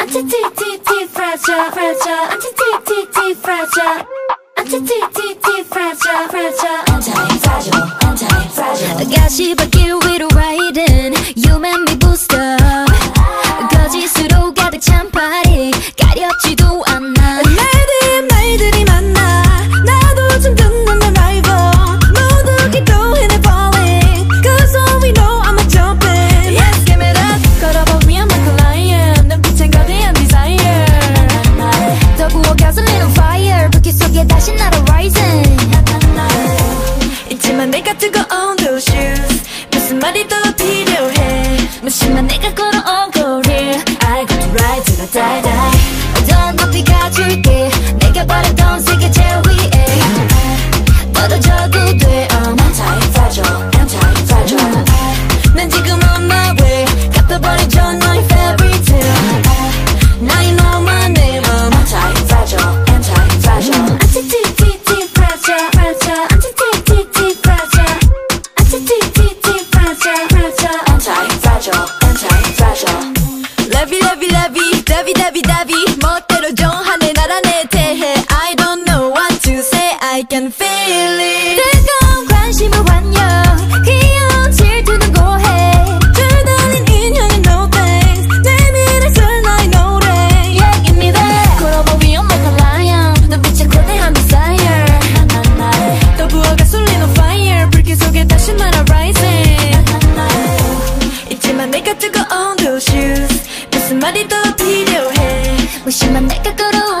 Anti-T-T-T fragile, fragile Anti-T-T-T fragile Anti-T-T-T fragile, fragile Anti-fragile, anti-fragile 가시밭길 위로 무슨 말이 더 필요해 무심한 내가 걸어온 거리 I got to ride till I die die 더 높이 가줄게 lovey 다비 다비 다비 멋대로 정하네 나라 내 대해 I don't know what to say I can feel it 뜨거운 관심을 환영 귀여운 질투는 고해 줄다린 인형의 no thanks 내밀었을 나의 노래 Yeah give me that 걸어봐 we are like a lion 눈빛엔 거대한 desire 더 부어가 쏠린 on fire 불길 속에 다시 날아 rising 있지만 내가 뜨거운 those shoes 무슨 말이 더 島根心を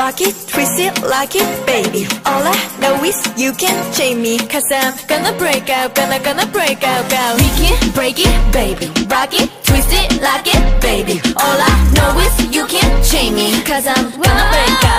Rock it, twist it, lock it, baby. All I know is you can chain me. Cause I'm gonna break out, gonna, gonna break out, go. We can break it, baby. Rock it, twist it, lock it, baby. All I know is you can chain me. Cause I'm gonna break out,